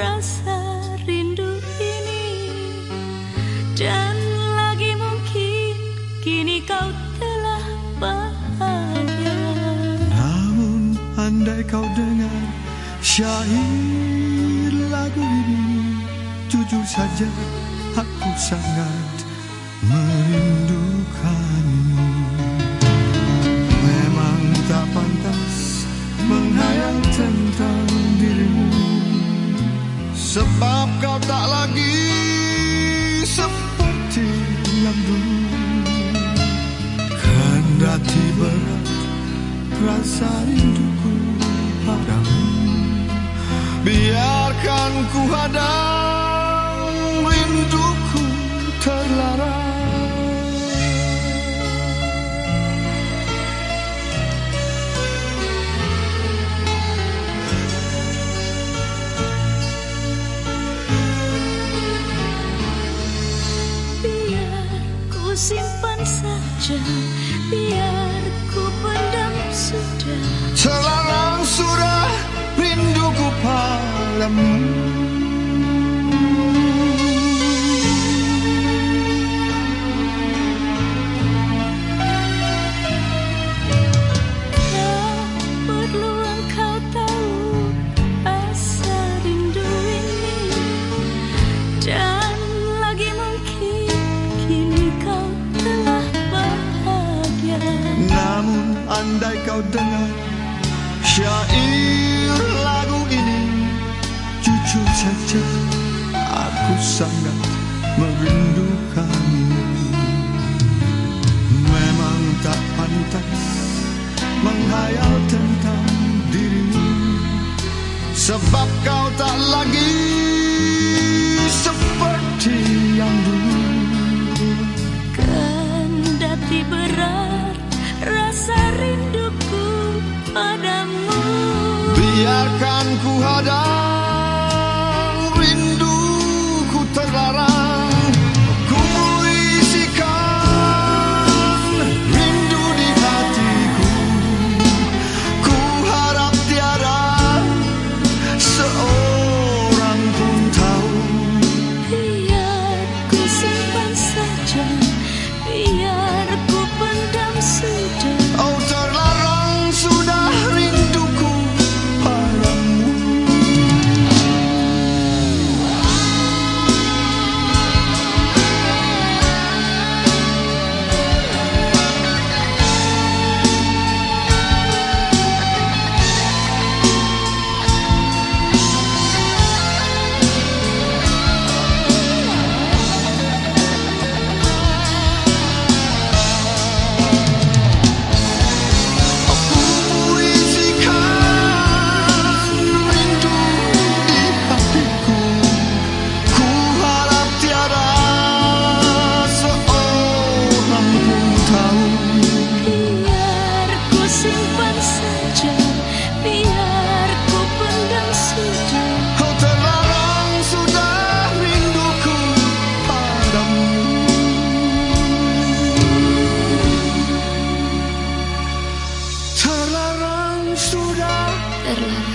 rasa rindu ini. Dan lagi mungkin kini kau telah bahagia. Namun andai kau dengar syair lagu ini Jujur saja aku sangat merindukanmu Sebab kau tak lagi seperti yang dulu. Kendati berat rasa rinduku padamu. Biarkan ku hadang rinduku padamu andai kau dengar syair Sebab kau tak lagi seperti yang dulu. Kendati berat rasa rinduku padamu. Biarkan ku hadang rindu hermosura. Perla.